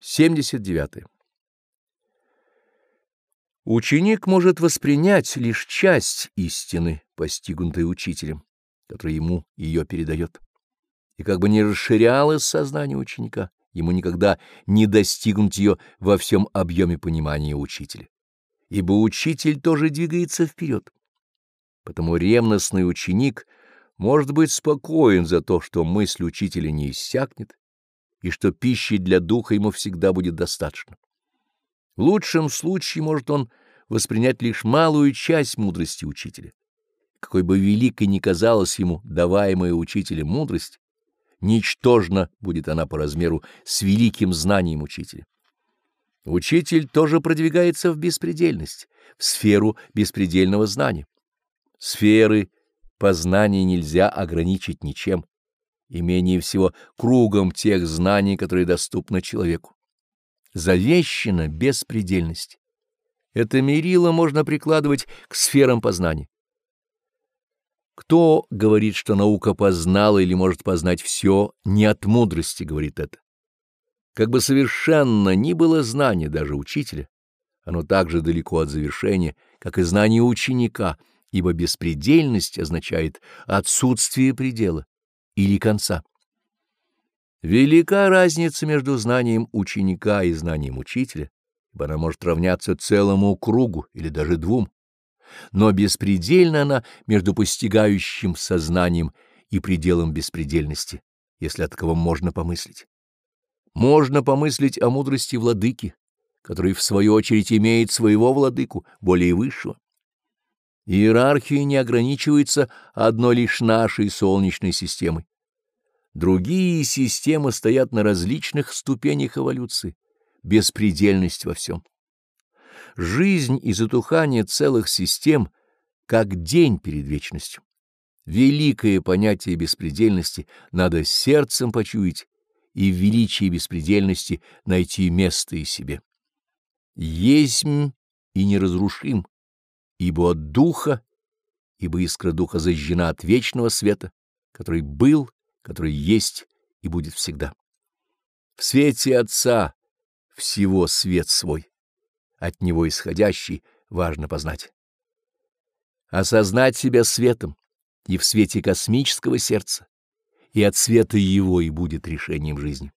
79. Ученик может воспринять лишь часть истины, постигнутой учителем, который ему ее передает. И как бы ни расширялось сознание ученика, ему никогда не достигнуть ее во всем объеме понимания учителя. Ибо учитель тоже двигается вперед. Потому ревностный ученик может быть спокоен за то, что мысль учителя не иссякнет, и что пищи для духа ему всегда будет достаточно. В лучшем случае может он воспринять лишь малую часть мудрости учителя. Какой бы великой ни казалась ему даваемая учителем мудрость, ничтожна будет она по размеру с великим знанием учителя. Учитель тоже продвигается в беспредельность, в сферу беспредельного знания. Сферы познания нельзя ограничить ничем и менее всего кругом тех знаний, которые доступны человеку. Завещена беспредельность. Это мерило можно прикладывать к сферам познания. Кто говорит, что наука познала или может познать все, не от мудрости говорит это. Как бы совершенно ни было знание даже учителя, оно так же далеко от завершения, как и знание ученика, ибо беспредельность означает отсутствие предела или конца. Велика разница между знанием ученика и знанием учителя, ибо она может равняться целому кругу или даже двум, но беспредельна она между постигающим сознанием и пределом беспредельности, если от кого можно помыслить. Можно помыслить о мудрости владыки, который в свою очередь имеет своего владыку, более высшего. Иерархия не ограничивается одной лишь нашей Солнечной системой. Другие системы стоят на различных ступенях эволюции, беспредельность во всем. Жизнь и затухание целых систем как день перед вечностью. Великое понятие беспредельности надо сердцем почуять и в величии беспредельности найти место и себе. Есмь и неразрушим, ибо от духа, ибо искра духа зажжена от вечного света, который был, который есть и будет всегда. В свете Отца всего свет свой, от него исходящий важно познать. Осознать себя светом и в свете космического сердца, и от света его и будет решением жизни.